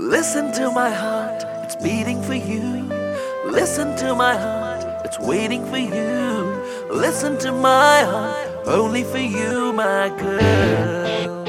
Listen to my heart, it's beating for you. Listen to my heart, it's waiting for you. Listen to my heart, only for you, my girl.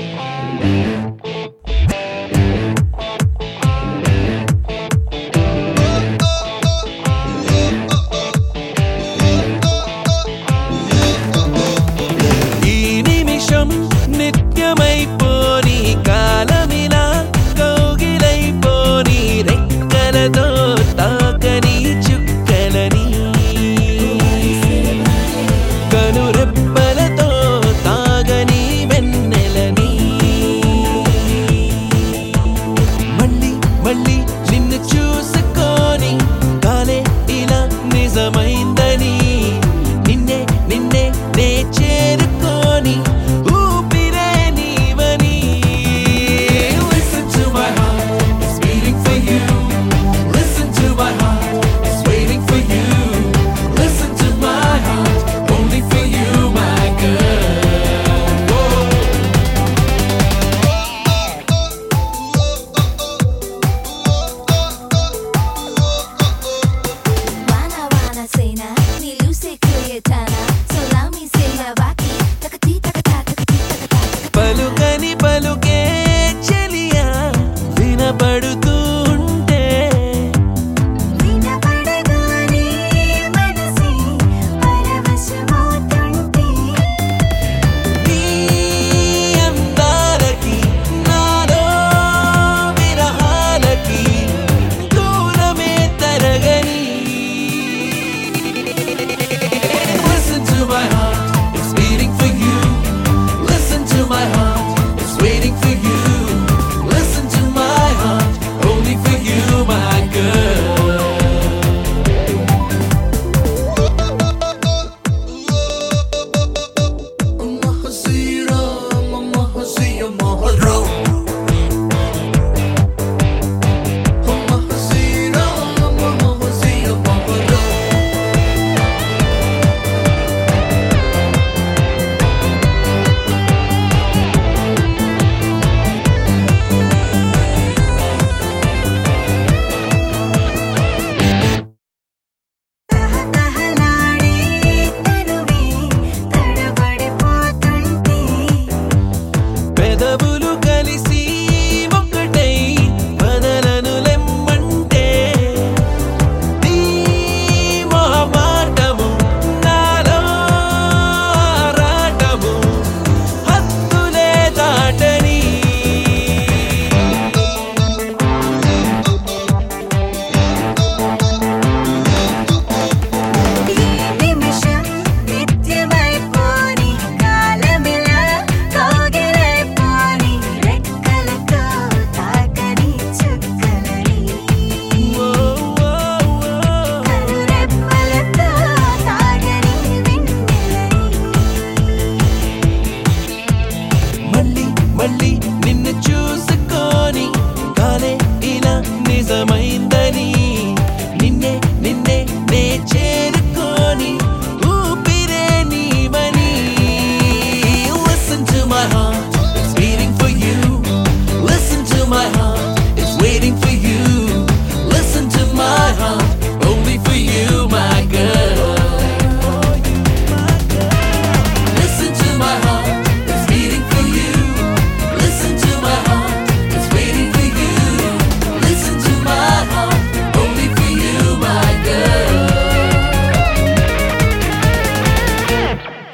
Suddenly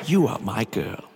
You are my girl.